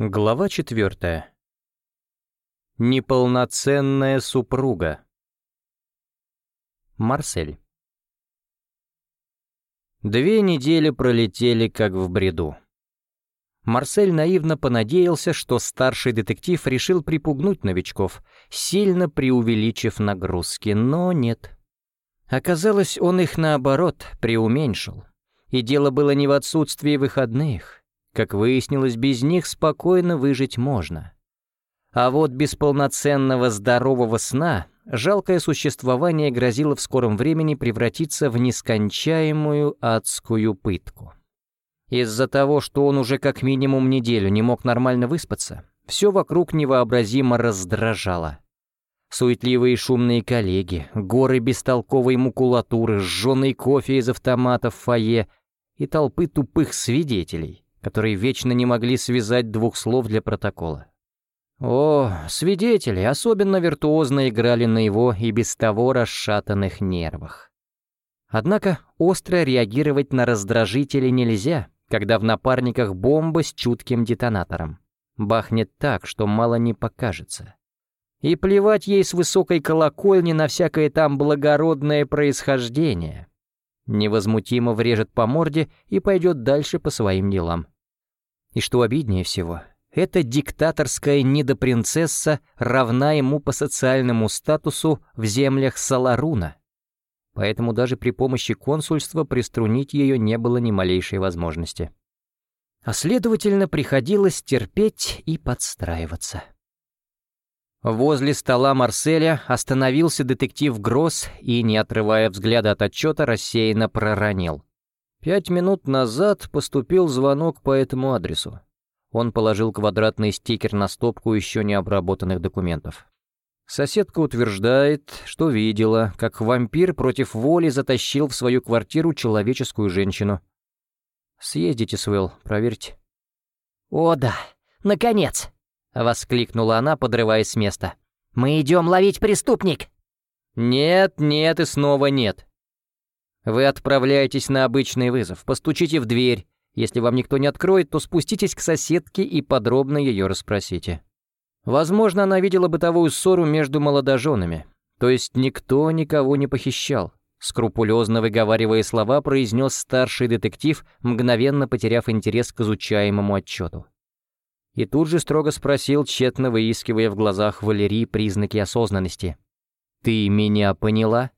Глава четвертая. Неполноценная супруга. Марсель. Две недели пролетели как в бреду. Марсель наивно понадеялся, что старший детектив решил припугнуть новичков, сильно преувеличив нагрузки, но нет. Оказалось, он их наоборот преуменьшил. И дело было не в отсутствии выходных. Как выяснилось, без них спокойно выжить можно. А вот без полноценного здорового сна жалкое существование грозило в скором времени превратиться в нескончаемую адскую пытку. Из-за того, что он уже как минимум неделю не мог нормально выспаться, все вокруг невообразимо раздражало. Суетливые шумные коллеги, горы бестолковой макулатуры, сжженный кофе из автоматов в фойе и толпы тупых свидетелей — которые вечно не могли связать двух слов для протокола. О, свидетели особенно виртуозно играли на его и без того расшатанных нервах. Однако остро реагировать на раздражители нельзя, когда в напарниках бомба с чутким детонатором. Бахнет так, что мало не покажется. И плевать ей с высокой колокольни на всякое там благородное происхождение невозмутимо врежет по морде и пойдет дальше по своим делам. И что обиднее всего, эта диктаторская недопринцесса равна ему по социальному статусу в землях Саларуна. Поэтому даже при помощи консульства приструнить ее не было ни малейшей возможности. А следовательно, приходилось терпеть и подстраиваться. Возле стола Марселя остановился детектив Гросс и, не отрывая взгляда от отчета, рассеянно проронил. Пять минут назад поступил звонок по этому адресу. Он положил квадратный стикер на стопку еще не обработанных документов. Соседка утверждает, что видела, как вампир против воли затащил в свою квартиру человеческую женщину. Съездите, Свел, проверьте. «О да, наконец!» — воскликнула она, подрываясь с места. «Мы идем ловить преступник!» «Нет, нет и снова нет. Вы отправляетесь на обычный вызов, постучите в дверь. Если вам никто не откроет, то спуститесь к соседке и подробно ее расспросите. Возможно, она видела бытовую ссору между молодоженами. То есть никто никого не похищал. Скрупулезно выговаривая слова, произнес старший детектив, мгновенно потеряв интерес к изучаемому отчету и тут же строго спросил, тщетно выискивая в глазах Валерии признаки осознанности. «Ты меня поняла?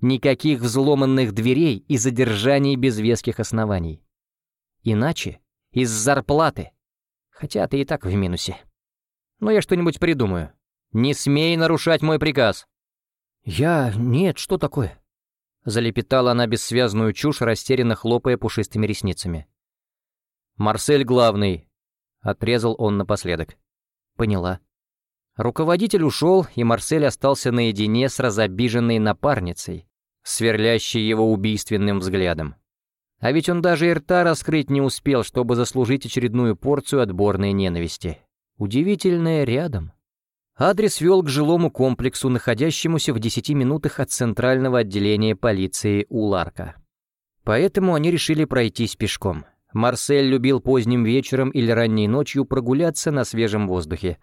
Никаких взломанных дверей и задержаний без веских оснований. Иначе из зарплаты. Хотя ты и так в минусе. Но я что-нибудь придумаю. Не смей нарушать мой приказ». «Я... нет, что такое?» Залепетала она бессвязную чушь, растерянно хлопая пушистыми ресницами. «Марсель главный, Отрезал он напоследок. Поняла. Руководитель ушел, и Марсель остался наедине с разобиженной напарницей, сверлящей его убийственным взглядом. А ведь он даже и рта раскрыть не успел, чтобы заслужить очередную порцию отборной ненависти. Удивительное рядом. Адрес вел к жилому комплексу, находящемуся в десяти минутах от центрального отделения полиции Уларка. Поэтому они решили пройтись пешком. Марсель любил поздним вечером или ранней ночью прогуляться на свежем воздухе,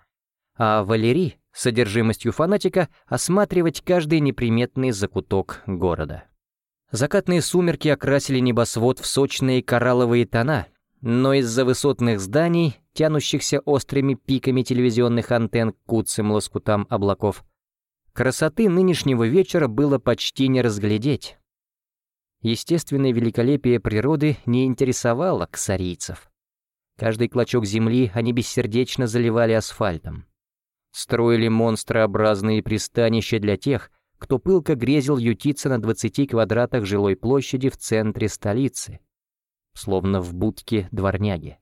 а Валерий, содержимостью фанатика, осматривать каждый неприметный закуток города. Закатные сумерки окрасили небосвод в сочные коралловые тона, но из-за высотных зданий, тянущихся острыми пиками телевизионных антенн к куцым лоскутам облаков, красоты нынешнего вечера было почти не разглядеть. Естественное великолепие природы не интересовало ксарийцев. Каждый клочок земли они бессердечно заливали асфальтом. Строили монстрообразные пристанища для тех, кто пылко грезил ютиться на 20 квадратах жилой площади в центре столицы, словно в будке дворняги.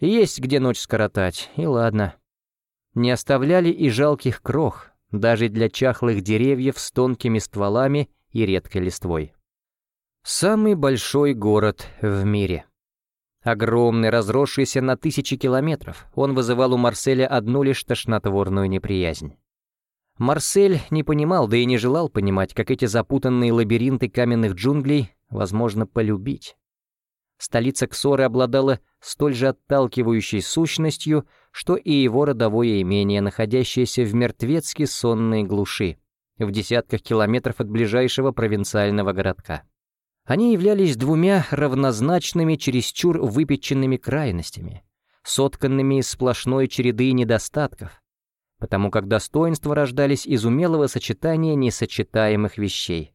Есть где ночь скоротать, и ладно. Не оставляли и жалких крох, даже для чахлых деревьев с тонкими стволами и редкой листвой. Самый большой город в мире. Огромный, разросшийся на тысячи километров, он вызывал у Марселя одну лишь тошнотворную неприязнь. Марсель не понимал, да и не желал понимать, как эти запутанные лабиринты каменных джунглей возможно полюбить. Столица Ксоры обладала столь же отталкивающей сущностью, что и его родовое имение, находящееся в мертвецки сонной глуши, в десятках километров от ближайшего провинциального городка. Они являлись двумя равнозначными, чересчур выпеченными крайностями, сотканными из сплошной череды недостатков, потому как достоинства рождались из умелого сочетания несочетаемых вещей.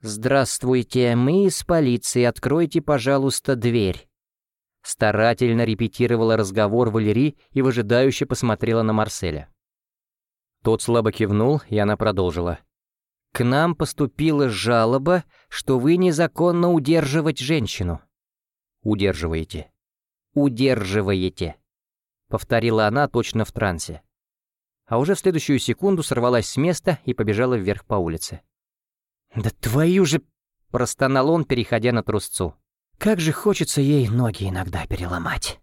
«Здравствуйте, мы из полиции, откройте, пожалуйста, дверь». Старательно репетировала разговор Валерий и выжидающе посмотрела на Марселя. Тот слабо кивнул, и она продолжила. «К нам поступила жалоба, что вы незаконно удерживать женщину». «Удерживаете». «Удерживаете», — повторила она точно в трансе а уже в следующую секунду сорвалась с места и побежала вверх по улице. «Да твою же...» — простонал он, переходя на трусцу. «Как же хочется ей ноги иногда переломать».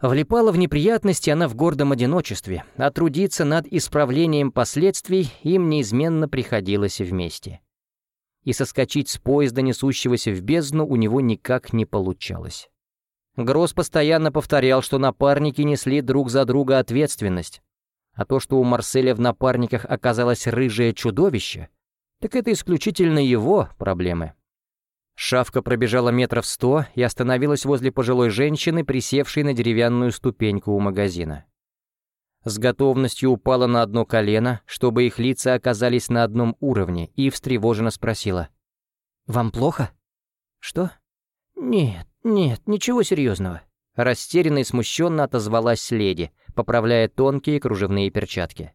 Влипала в неприятности она в гордом одиночестве, а трудиться над исправлением последствий им неизменно приходилось вместе. И соскочить с поезда, несущегося в бездну, у него никак не получалось. Гросс постоянно повторял, что напарники несли друг за друга ответственность, а то, что у Марселя в напарниках оказалось рыжее чудовище, так это исключительно его проблемы. Шавка пробежала метров сто и остановилась возле пожилой женщины, присевшей на деревянную ступеньку у магазина. С готовностью упала на одно колено, чтобы их лица оказались на одном уровне, и встревоженно спросила. «Вам плохо?» «Что?» «Нет, нет, ничего серьезного. Растерянно и смущенно отозвалась леди, поправляя тонкие кружевные перчатки.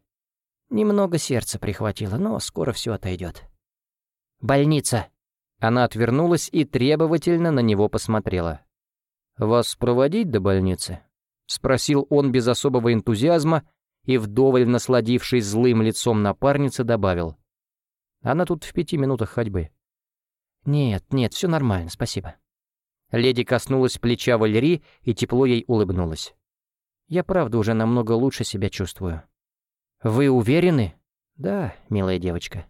Немного сердце прихватило, но скоро все отойдет. «Больница!» Она отвернулась и требовательно на него посмотрела. «Вас проводить до больницы?» — спросил он без особого энтузиазма и, вдоволь насладившись злым лицом напарницы, добавил. «Она тут в пяти минутах ходьбы». «Нет, нет, все нормально, спасибо». Леди коснулась плеча Валерии и тепло ей улыбнулась. «Я правда уже намного лучше себя чувствую». «Вы уверены?» «Да, милая девочка».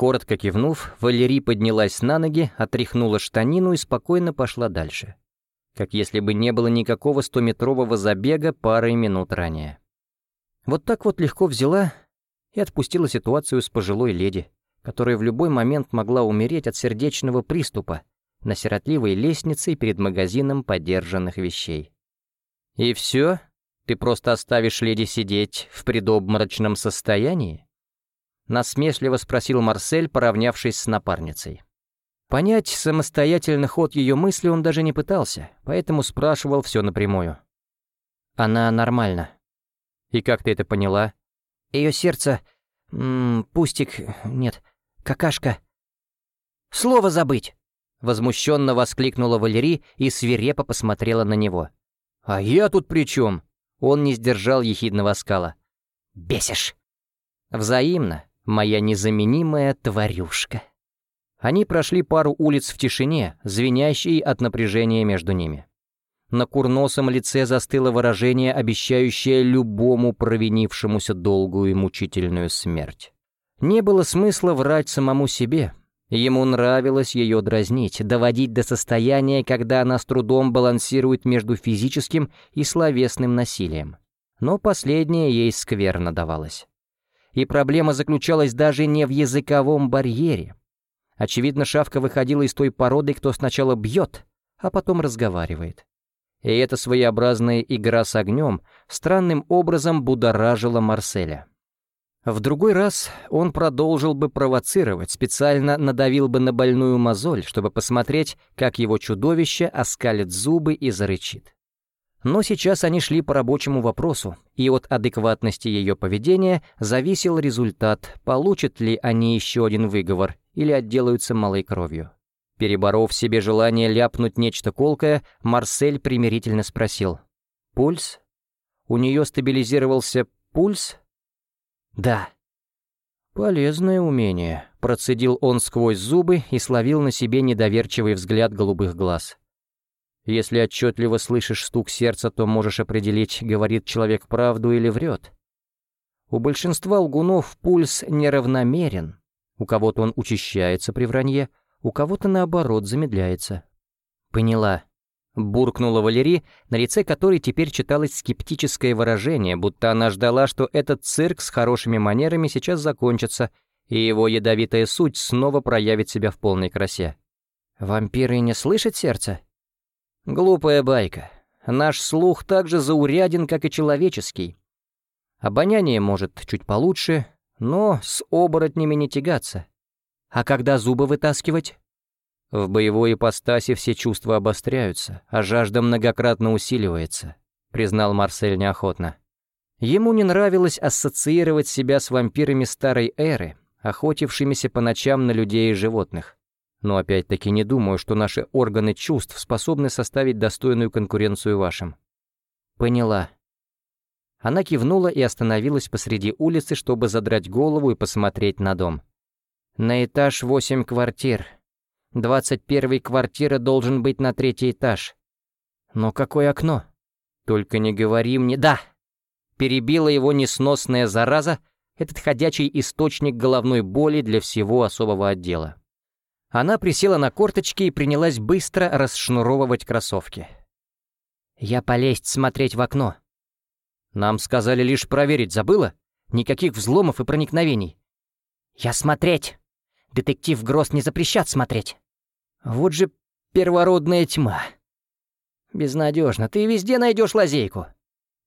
Коротко кивнув, Валерий поднялась на ноги, отряхнула штанину и спокойно пошла дальше. Как если бы не было никакого стометрового забега парой минут ранее. Вот так вот легко взяла и отпустила ситуацию с пожилой леди, которая в любой момент могла умереть от сердечного приступа, на сиротливой лестнице перед магазином подержанных вещей. «И все? Ты просто оставишь леди сидеть в предобморочном состоянии?» Насмешливо спросил Марсель, поравнявшись с напарницей. Понять самостоятельно ход ее мысли он даже не пытался, поэтому спрашивал все напрямую. «Она нормальна». «И как ты это поняла?» Ее сердце... М -м, пустик... Нет, какашка... Слово забыть!» Возмущенно воскликнула Валерий и свирепо посмотрела на него. «А я тут при чем?» Он не сдержал ехидного скала. «Бесишь!» «Взаимно, моя незаменимая тварюшка». Они прошли пару улиц в тишине, звенящей от напряжения между ними. На курносом лице застыло выражение, обещающее любому провинившемуся долгую и мучительную смерть. Не было смысла врать самому себе, Ему нравилось ее дразнить, доводить до состояния, когда она с трудом балансирует между физическим и словесным насилием. Но последнее ей скверно давалось. И проблема заключалась даже не в языковом барьере. Очевидно, Шавка выходила из той породы, кто сначала бьет, а потом разговаривает. И эта своеобразная игра с огнем странным образом будоражила Марселя. В другой раз он продолжил бы провоцировать, специально надавил бы на больную мозоль, чтобы посмотреть, как его чудовище оскалит зубы и зарычит. Но сейчас они шли по рабочему вопросу, и от адекватности ее поведения зависел результат, получат ли они еще один выговор или отделаются малой кровью. Переборов себе желание ляпнуть нечто колкое, Марсель примирительно спросил. «Пульс? У нее стабилизировался пульс?» «Да». «Полезное умение», — процедил он сквозь зубы и словил на себе недоверчивый взгляд голубых глаз. «Если отчетливо слышишь стук сердца, то можешь определить, говорит человек правду или врет. У большинства лгунов пульс неравномерен. У кого-то он учащается при вранье, у кого-то, наоборот, замедляется. «Поняла», — буркнула Валерий, на лице которой теперь читалось скептическое выражение, будто она ждала, что этот цирк с хорошими манерами сейчас закончится, и его ядовитая суть снова проявит себя в полной красе. «Вампиры не слышат сердца?» «Глупая байка. Наш слух так же зауряден, как и человеческий. Обоняние может чуть получше, но с оборотнями не тягаться. А когда зубы вытаскивать? В боевой ипостаси все чувства обостряются, а жажда многократно усиливается, признал Марсель неохотно. Ему не нравилось ассоциировать себя с вампирами старой эры, охотившимися по ночам на людей и животных. Но опять-таки не думаю, что наши органы чувств способны составить достойную конкуренцию вашим. Поняла. Она кивнула и остановилась посреди улицы, чтобы задрать голову и посмотреть на дом. На этаж восемь квартир. Двадцать первый квартира должен быть на третий этаж. Но какое окно? Только не говори мне... Да! Перебила его несносная зараза, этот ходячий источник головной боли для всего особого отдела. Она присела на корточки и принялась быстро расшнуровывать кроссовки. «Я полезть смотреть в окно». «Нам сказали лишь проверить, забыла? Никаких взломов и проникновений». «Я смотреть. Детектив Гросс не запрещат смотреть». «Вот же первородная тьма». «Безнадежно. Ты везде найдешь лазейку».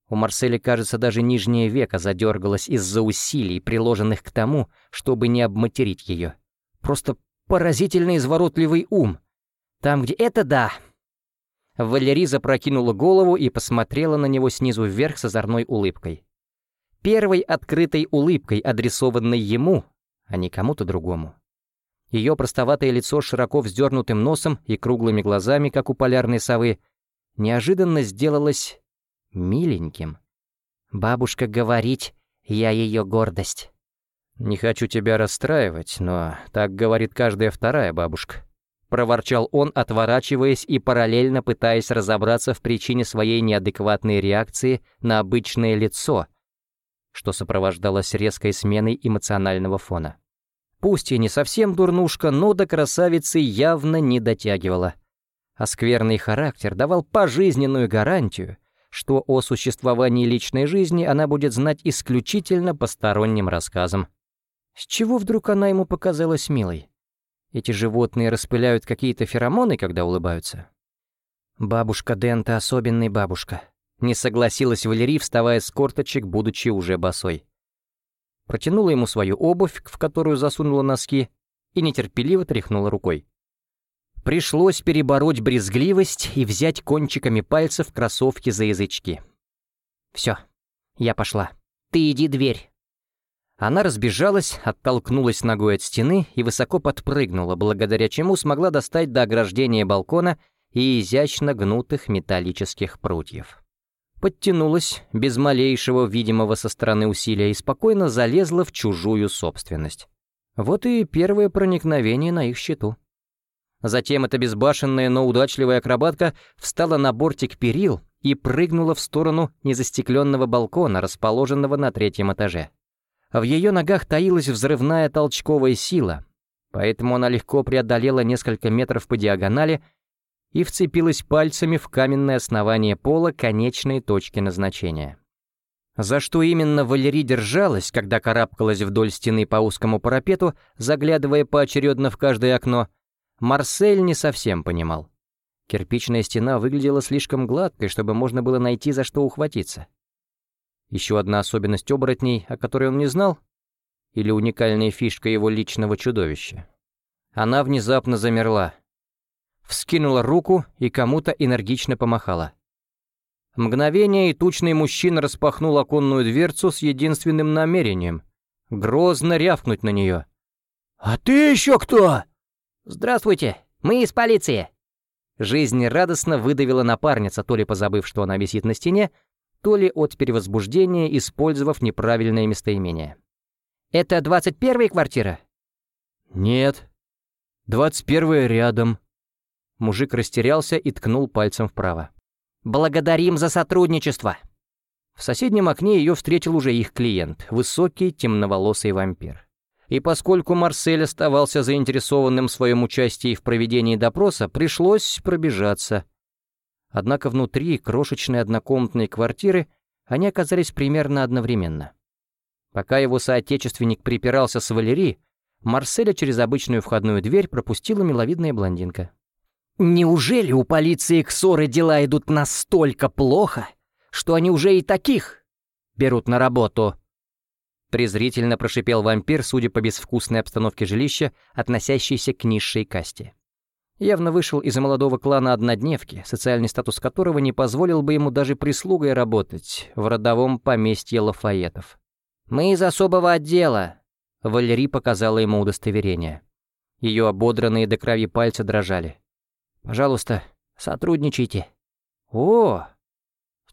У Марселя, кажется, даже нижнее веко задергалось из-за усилий, приложенных к тому, чтобы не обматерить ее. Просто поразительно изворотливый ум. Там, где это да. Валерий запрокинула голову и посмотрела на него снизу вверх с озорной улыбкой. Первой открытой улыбкой, адресованной ему, а не кому-то другому. Ее простоватое лицо с широко вздернутым носом и круглыми глазами, как у полярной совы, неожиданно сделалось миленьким. Бабушка говорить, я ее гордость. «Не хочу тебя расстраивать, но так говорит каждая вторая бабушка», — проворчал он, отворачиваясь и параллельно пытаясь разобраться в причине своей неадекватной реакции на обычное лицо, что сопровождалось резкой сменой эмоционального фона. Пусть и не совсем дурнушка, но до красавицы явно не дотягивала. А скверный характер давал пожизненную гарантию, что о существовании личной жизни она будет знать исключительно посторонним рассказам. С чего вдруг она ему показалась милой? Эти животные распыляют какие-то феромоны, когда улыбаются? Бабушка Дента особенный бабушка. Не согласилась Валерий, вставая с корточек, будучи уже босой. Протянула ему свою обувь, в которую засунула носки, и нетерпеливо тряхнула рукой. Пришлось перебороть брезгливость и взять кончиками пальцев кроссовки за язычки. «Все, я пошла. Ты иди дверь». Она разбежалась, оттолкнулась ногой от стены и высоко подпрыгнула, благодаря чему смогла достать до ограждения балкона и изящно гнутых металлических прутьев. Подтянулась, без малейшего видимого со стороны усилия, и спокойно залезла в чужую собственность. Вот и первое проникновение на их счету. Затем эта безбашенная, но удачливая акробатка встала на бортик перил и прыгнула в сторону незастекленного балкона, расположенного на третьем этаже. В ее ногах таилась взрывная толчковая сила, поэтому она легко преодолела несколько метров по диагонали и вцепилась пальцами в каменное основание пола конечной точки назначения. За что именно Валерий держалась, когда карабкалась вдоль стены по узкому парапету, заглядывая поочередно в каждое окно, Марсель не совсем понимал. Кирпичная стена выглядела слишком гладкой, чтобы можно было найти за что ухватиться. Еще одна особенность оборотней, о которой он не знал? Или уникальная фишка его личного чудовища? Она внезапно замерла. Вскинула руку и кому-то энергично помахала. Мгновение, и тучный мужчина распахнул оконную дверцу с единственным намерением — грозно рявкнуть на нее. «А ты еще кто?» «Здравствуйте, мы из полиции!» Жизнерадостно выдавила напарница, то ли позабыв, что она висит на стене, то ли от перевозбуждения, использовав неправильное местоимение. «Это двадцать первая квартира?» «Нет. Двадцать первая рядом». Мужик растерялся и ткнул пальцем вправо. «Благодарим за сотрудничество!» В соседнем окне ее встретил уже их клиент, высокий темноволосый вампир. и поскольку Марсель оставался заинтересованным в своем участии в проведении допроса, пришлось пробежаться. Однако внутри крошечной однокомнатной квартиры они оказались примерно одновременно. Пока его соотечественник припирался с Валери, Марселя через обычную входную дверь пропустила миловидная блондинка. «Неужели у полиции Ксоры дела идут настолько плохо, что они уже и таких берут на работу?» презрительно прошипел вампир, судя по безвкусной обстановке жилища, относящейся к низшей касте. Явно вышел из молодого клана однодневки, социальный статус которого не позволил бы ему даже прислугой работать в родовом поместье Лафаетов. «Мы из особого отдела», — Валерий показала ему удостоверение. Ее ободранные до крови пальцы дрожали. «Пожалуйста, сотрудничайте». «О,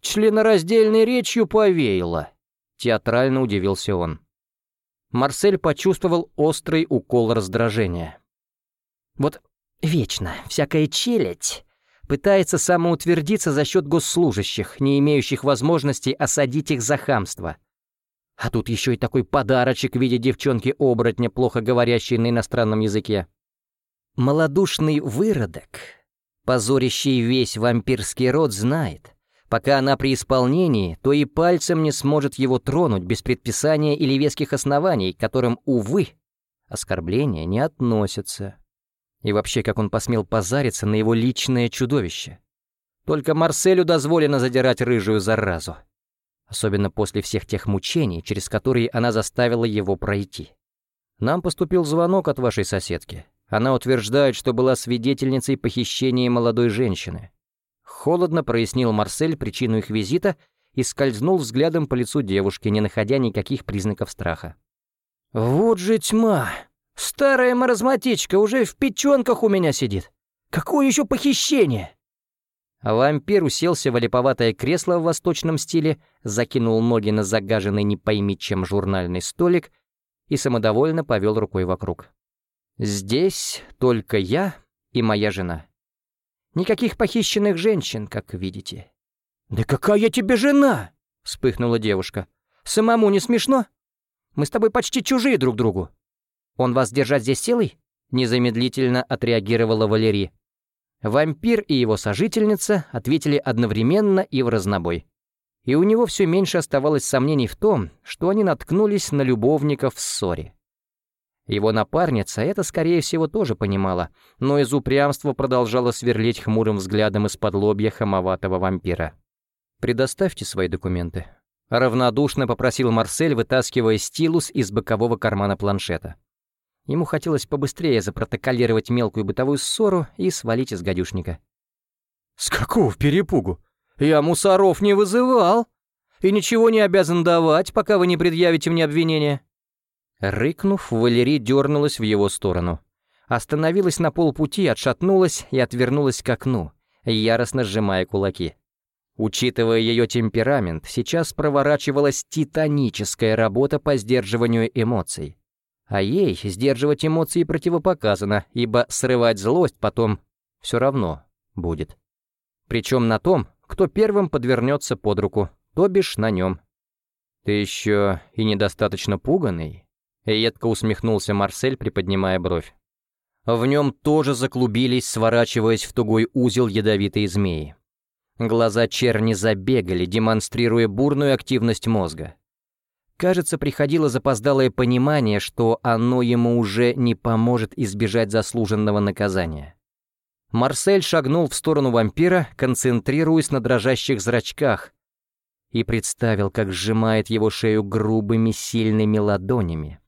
членораздельной речью повеяло», Театрально удивился он. Марсель почувствовал острый укол раздражения. Вот вечно всякая челядь пытается самоутвердиться за счет госслужащих, не имеющих возможности осадить их за хамство. А тут еще и такой подарочек в виде девчонки-оборотня, плохо говорящей на иностранном языке. Молодушный выродок, позорящий весь вампирский род, знает, Пока она при исполнении, то и пальцем не сможет его тронуть без предписания или веских оснований, которым, увы, оскорбления не относятся. И вообще, как он посмел позариться на его личное чудовище. Только Марселю дозволено задирать рыжую заразу. Особенно после всех тех мучений, через которые она заставила его пройти. Нам поступил звонок от вашей соседки. Она утверждает, что была свидетельницей похищения молодой женщины. Холодно прояснил Марсель причину их визита и скользнул взглядом по лицу девушки, не находя никаких признаков страха. «Вот же тьма! Старая маразматичка уже в печенках у меня сидит! Какое еще похищение?» Вампир уселся в олиповатое кресло в восточном стиле, закинул ноги на загаженный не пойми чем журнальный столик и самодовольно повел рукой вокруг. «Здесь только я и моя жена. Никаких похищенных женщин, как видите». «Да какая тебе жена?» — вспыхнула девушка. «Самому не смешно? Мы с тобой почти чужие друг другу. Он вас держать здесь силой?» Незамедлительно отреагировала Валерия. Вампир и его сожительница ответили одновременно и в разнобой. И у него все меньше оставалось сомнений в том, что они наткнулись на любовников в ссоре. Его напарница это, скорее всего, тоже понимала, но из упрямства продолжала сверлить хмурым взглядом из-под лобья хамоватого вампира. «Предоставьте свои документы», — равнодушно попросил Марсель, вытаскивая стилус из бокового кармана планшета. Ему хотелось побыстрее запротоколировать мелкую бытовую ссору и свалить из гадюшника. «С какого перепугу? Я мусоров не вызывал и ничего не обязан давать, пока вы не предъявите мне обвинение». Рыкнув, Валерий дернулась в его сторону. Остановилась на полпути, отшатнулась и отвернулась к окну, яростно сжимая кулаки. Учитывая ее темперамент, сейчас проворачивалась титаническая работа по сдерживанию эмоций. А ей сдерживать эмоции противопоказано, ибо срывать злость потом все равно будет. Причем на том, кто первым подвернется под руку, то бишь на нем. «Ты еще и недостаточно пуганный?» Едко усмехнулся Марсель, приподнимая бровь. В нем тоже заклубились, сворачиваясь в тугой узел ядовитые змеи. Глаза черни забегали, демонстрируя бурную активность мозга. Кажется, приходило запоздалое понимание, что оно ему уже не поможет избежать заслуженного наказания. Марсель шагнул в сторону вампира, концентрируясь на дрожащих зрачках, и представил, как сжимает его шею грубыми сильными ладонями.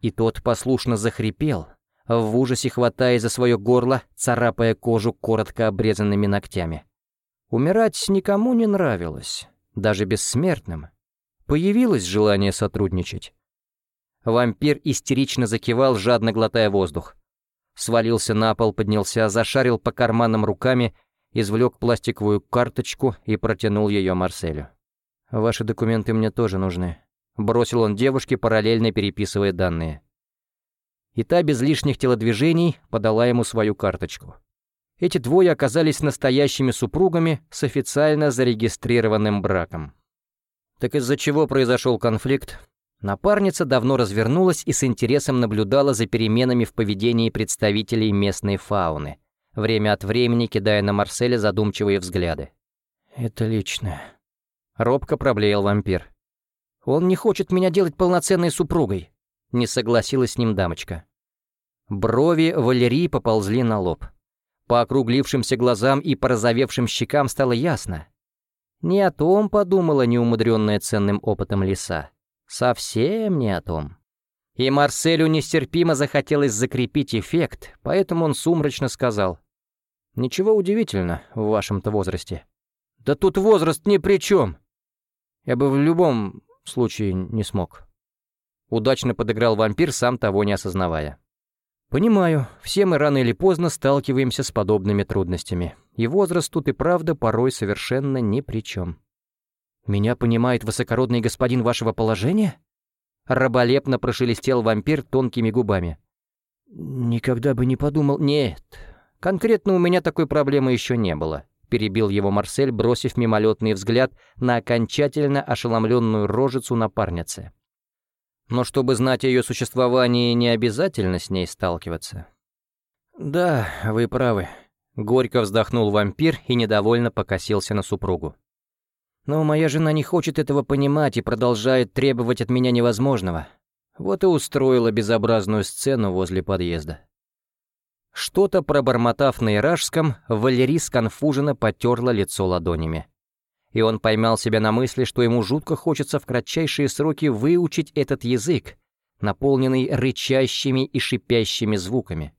И тот послушно захрипел, в ужасе хватая за свое горло, царапая кожу коротко обрезанными ногтями. Умирать никому не нравилось, даже бессмертным. Появилось желание сотрудничать. Вампир истерично закивал, жадно глотая воздух. Свалился на пол, поднялся, зашарил по карманам руками, извлек пластиковую карточку и протянул ее Марселю. «Ваши документы мне тоже нужны. Бросил он девушке, параллельно переписывая данные. И та без лишних телодвижений подала ему свою карточку. Эти двое оказались настоящими супругами с официально зарегистрированным браком. Так из-за чего произошел конфликт? Напарница давно развернулась и с интересом наблюдала за переменами в поведении представителей местной фауны, время от времени кидая на Марселя задумчивые взгляды. «Это личное», — робко проблеял вампир. «Он не хочет меня делать полноценной супругой», — не согласилась с ним дамочка. Брови Валерии поползли на лоб. По округлившимся глазам и порозовевшим щекам стало ясно. Не о том подумала неумудренная ценным опытом лиса. Совсем не о том. И Марселю нестерпимо захотелось закрепить эффект, поэтому он сумрачно сказал. «Ничего удивительно в вашем-то возрасте». «Да тут возраст ни при чем. Я бы в любом случае не смог». Удачно подыграл вампир, сам того не осознавая. «Понимаю, все мы рано или поздно сталкиваемся с подобными трудностями, и возраст тут и правда порой совершенно ни при чем. «Меня понимает высокородный господин вашего положения?» Раболепно прошелестел вампир тонкими губами. «Никогда бы не подумал...» «Нет, конкретно у меня такой проблемы еще не было», перебил его Марсель, бросив мимолетный взгляд на окончательно ошеломленную рожицу напарницы. «Но чтобы знать о ее существовании, не обязательно с ней сталкиваться». «Да, вы правы», — горько вздохнул вампир и недовольно покосился на супругу. Но моя жена не хочет этого понимать и продолжает требовать от меня невозможного. Вот и устроила безобразную сцену возле подъезда. Что-то пробормотав на иражском, Валерий сконфуженно потерла лицо ладонями. И он поймал себя на мысли, что ему жутко хочется в кратчайшие сроки выучить этот язык, наполненный рычащими и шипящими звуками.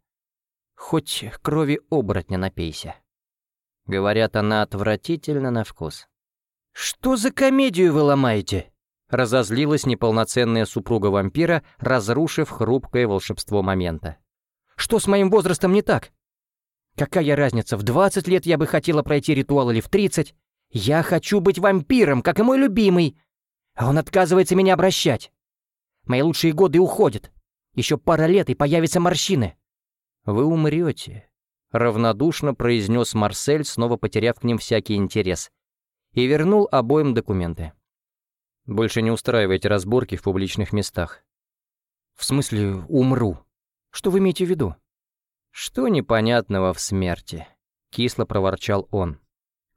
Хоть крови оборотня напейся. Говорят, она отвратительна на вкус. «Что за комедию вы ломаете?» Разозлилась неполноценная супруга вампира, разрушив хрупкое волшебство момента. «Что с моим возрастом не так? Какая разница, в 20 лет я бы хотела пройти ритуал или в 30? Я хочу быть вампиром, как и мой любимый. А он отказывается меня обращать. Мои лучшие годы уходят. Еще пара лет, и появятся морщины». «Вы умрете», — равнодушно произнес Марсель, снова потеряв к ним всякий интерес и вернул обоим документы. «Больше не устраивайте разборки в публичных местах». «В смысле, умру? Что вы имеете в виду?» «Что непонятного в смерти?» — кисло проворчал он.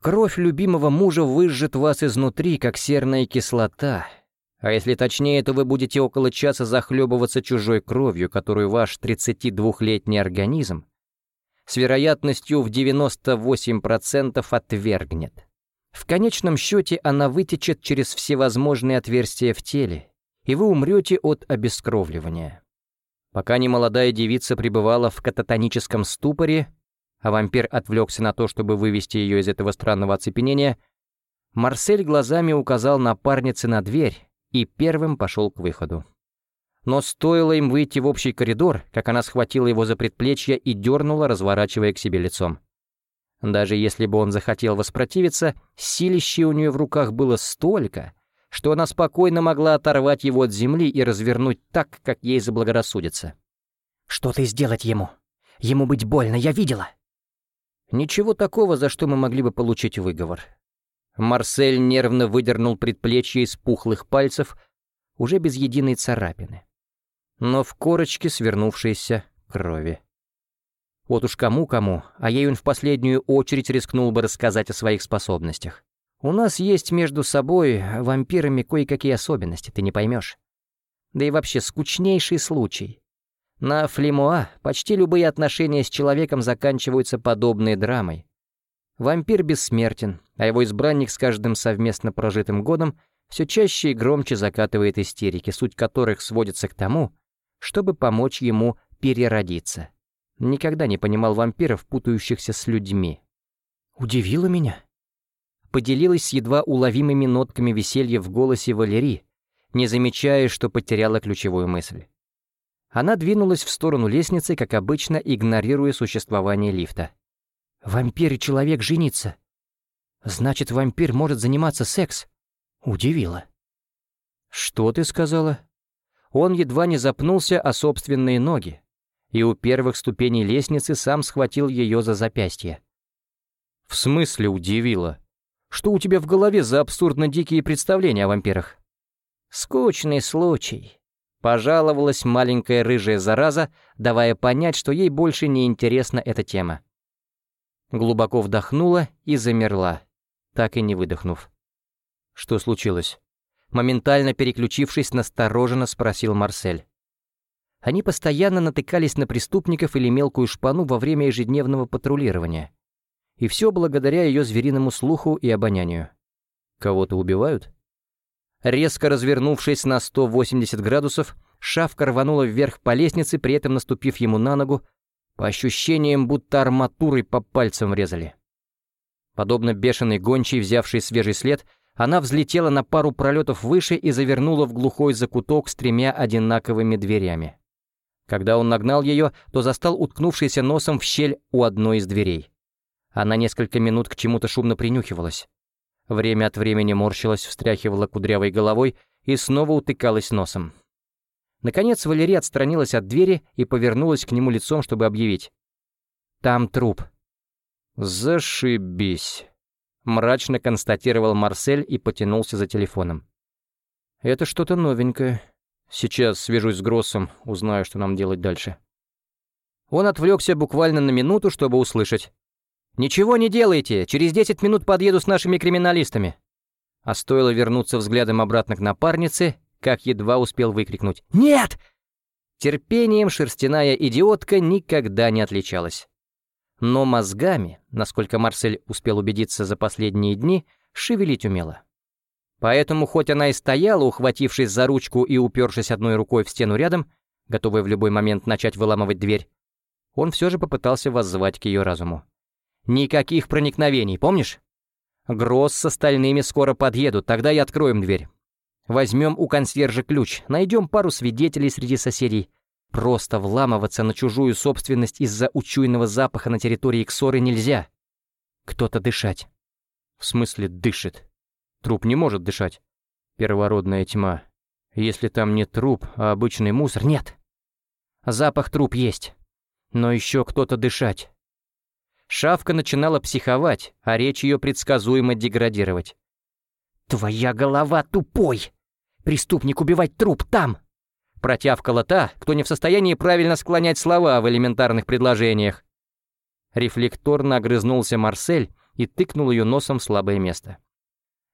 «Кровь любимого мужа выжжет вас изнутри, как серная кислота. А если точнее, то вы будете около часа захлебываться чужой кровью, которую ваш 32-летний организм с вероятностью в 98% отвергнет. В конечном счете она вытечет через всевозможные отверстия в теле, и вы умрете от обескровливания. Пока немолодая девица пребывала в кататоническом ступоре, а вампир отвлекся на то, чтобы вывести ее из этого странного оцепенения, Марсель глазами указал напарнице на дверь и первым пошел к выходу. Но стоило им выйти в общий коридор, как она схватила его за предплечье и дернула, разворачивая к себе лицом. Даже если бы он захотел воспротивиться, силища у нее в руках было столько, что она спокойно могла оторвать его от земли и развернуть так, как ей заблагорассудится. «Что ты сделать ему? Ему быть больно, я видела!» «Ничего такого, за что мы могли бы получить выговор». Марсель нервно выдернул предплечье из пухлых пальцев, уже без единой царапины. Но в корочке свернувшейся крови. Вот уж кому-кому, а ей он в последнюю очередь рискнул бы рассказать о своих способностях. У нас есть между собой, вампирами, кое-какие особенности, ты не поймешь. Да и вообще скучнейший случай. На Флемуа почти любые отношения с человеком заканчиваются подобной драмой. Вампир бессмертен, а его избранник с каждым совместно прожитым годом все чаще и громче закатывает истерики, суть которых сводится к тому, чтобы помочь ему переродиться. Никогда не понимал вампиров, путающихся с людьми. Удивило меня. Поделилась с едва уловимыми нотками веселья в голосе Валерии, не замечая, что потеряла ключевую мысль. Она двинулась в сторону лестницы, как обычно, игнорируя существование лифта. «Вампир и человек женится. Значит, вампир может заниматься секс?» Удивило. «Что ты сказала?» Он едва не запнулся о собственные ноги, и у первых ступеней лестницы сам схватил ее за запястье. «В смысле удивило? Что у тебя в голове за абсурдно дикие представления о вампирах?» «Скучный случай», — пожаловалась маленькая рыжая зараза, давая понять, что ей больше не интересна эта тема. Глубоко вдохнула и замерла, так и не выдохнув. «Что случилось?» Моментально переключившись, настороженно спросил Марсель. Они постоянно натыкались на преступников или мелкую шпану во время ежедневного патрулирования. И все благодаря ее звериному слуху и обонянию. Кого-то убивают? Резко развернувшись на 180 градусов, шавка рванула вверх по лестнице, при этом наступив ему на ногу, по ощущениям, будто арматурой по пальцам врезали. Подобно бешеной гончей, взявшей свежий след, она взлетела на пару пролетов выше и завернула в глухой закуток с тремя одинаковыми дверями. Когда он нагнал ее, то застал уткнувшийся носом в щель у одной из дверей. Она несколько минут к чему-то шумно принюхивалась. Время от времени морщилась, встряхивала кудрявой головой и снова утыкалась носом. Наконец Валерия отстранилась от двери и повернулась к нему лицом, чтобы объявить. «Там труп». «Зашибись», — мрачно констатировал Марсель и потянулся за телефоном. «Это что-то новенькое», Сейчас свяжусь с Гроссом, узнаю, что нам делать дальше. Он отвлекся буквально на минуту, чтобы услышать. «Ничего не делайте, через 10 минут подъеду с нашими криминалистами». А стоило вернуться взглядом обратно к напарнице, как едва успел выкрикнуть «Нет!». Терпением шерстяная идиотка никогда не отличалась. Но мозгами, насколько Марсель успел убедиться за последние дни, шевелить умела. Поэтому, хоть она и стояла, ухватившись за ручку и упершись одной рукой в стену рядом, готовая в любой момент начать выламывать дверь, он все же попытался воззвать к ее разуму. «Никаких проникновений, помнишь? Гросс с остальными скоро подъедут, тогда и откроем дверь. Возьмем у консьержа ключ, найдем пару свидетелей среди соседей. Просто вламываться на чужую собственность из-за учуйного запаха на территории Ксоры нельзя. Кто-то дышать. В смысле дышит? Труп не может дышать. Первородная тьма. Если там не труп, а обычный мусор, нет. Запах труп есть. Но еще кто-то дышать. Шавка начинала психовать, а речь ее предсказуемо деградировать. «Твоя голова тупой! Преступник убивать труп там!» Протявкала та, кто не в состоянии правильно склонять слова в элементарных предложениях. Рефлекторно огрызнулся Марсель и тыкнул ее носом в слабое место.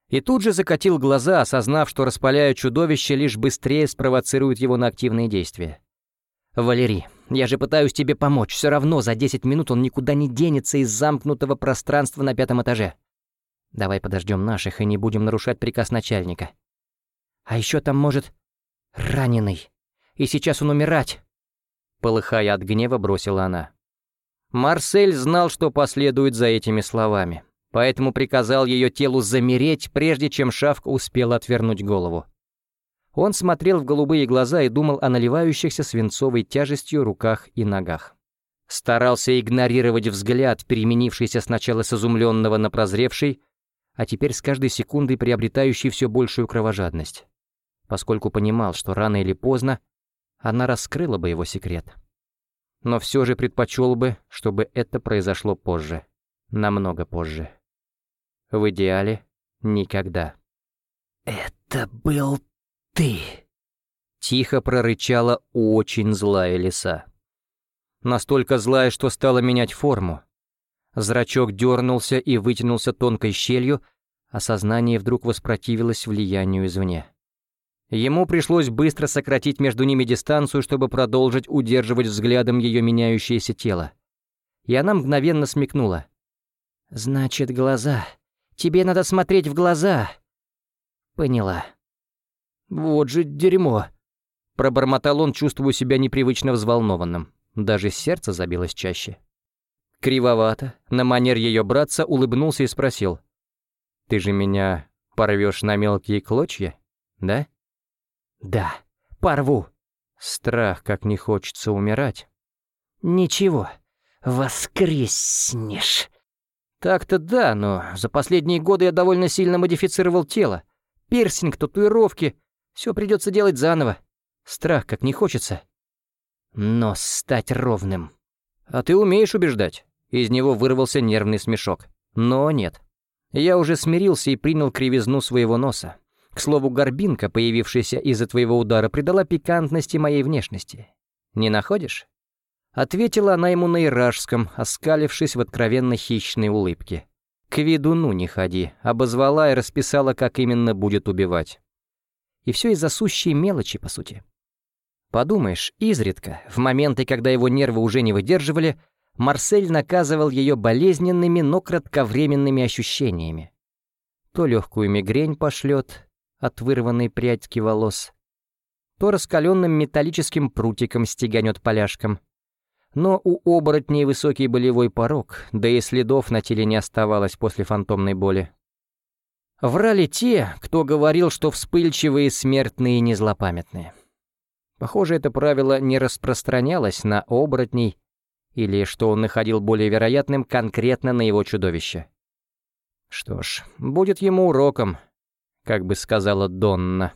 И тут же закатил глаза, осознав, что распаляя чудовище, лишь быстрее спровоцирует его на активные действия. «Валерий, я же пытаюсь тебе помочь. Все равно за 10 минут он никуда не денется из замкнутого пространства на пятом этаже. Давай подождем наших и не будем нарушать приказ начальника. А еще там, может, раненый. И сейчас он умирать!» Полыхая от гнева, бросила она. Марсель знал, что последует за этими словами поэтому приказал ее телу замереть, прежде чем Шавка успела отвернуть голову. Он смотрел в голубые глаза и думал о наливающихся свинцовой тяжестью руках и ногах. Старался игнорировать взгляд, переменившийся сначала с изумленного на прозревший, а теперь с каждой секундой приобретающий все большую кровожадность, поскольку понимал, что рано или поздно она раскрыла бы его секрет. Но все же предпочел бы, чтобы это произошло позже, намного позже. В идеале — никогда. «Это был ты!» Тихо прорычала очень злая лиса. Настолько злая, что стала менять форму. Зрачок дернулся и вытянулся тонкой щелью, а сознание вдруг воспротивилось влиянию извне. Ему пришлось быстро сократить между ними дистанцию, чтобы продолжить удерживать взглядом ее меняющееся тело. И она мгновенно смекнула. «Значит, глаза...» Тебе надо смотреть в глаза». «Поняла». «Вот же дерьмо!» Пробормотал он, чувствуя себя непривычно взволнованным. Даже сердце забилось чаще. Кривовато, на манер ее братца, улыбнулся и спросил. «Ты же меня порвешь на мелкие клочья, да?» «Да, порву». Страх, как не хочется умирать. «Ничего, воскреснешь». Так-то да, но за последние годы я довольно сильно модифицировал тело. Пирсинг, татуировки. Все придется делать заново. Страх как не хочется. Но стать ровным. А ты умеешь убеждать? Из него вырвался нервный смешок. Но нет. Я уже смирился и принял кривизну своего носа. К слову, горбинка, появившаяся из-за твоего удара, придала пикантности моей внешности. Не находишь?» Ответила она ему на иражском, оскалившись в откровенно хищной улыбке. «К виду ну не ходи», обозвала и расписала, как именно будет убивать. И все из-за сущей мелочи, по сути. Подумаешь, изредка, в моменты, когда его нервы уже не выдерживали, Марсель наказывал ее болезненными, но кратковременными ощущениями. То легкую мигрень пошлет от вырванной прядьки волос, то раскаленным металлическим прутиком стеганет поляшком. Но у оборотней высокий болевой порог, да и следов на теле не оставалось после фантомной боли. Врали те, кто говорил, что вспыльчивые смертные не злопамятные. Похоже, это правило не распространялось на оборотней, или, что он находил более вероятным, конкретно на его чудовище. Что ж, будет ему уроком, как бы сказала Донна.